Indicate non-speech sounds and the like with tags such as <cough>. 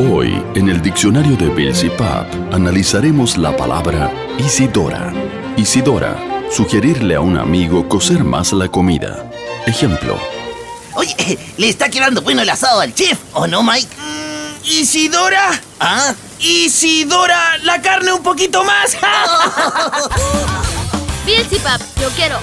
Hoy, en el diccionario de Bills y analizaremos la palabra Isidora. Isidora, sugerirle a un amigo cocer más la comida. Ejemplo, Oye, <laughs> le está quedando bueno el asado al chef, ¿o no, Mike? Mm, ¿Isidora? ¿Ah? ¡Isidora! ¡La carne un poquito más! <laughs> Bills yo quiero.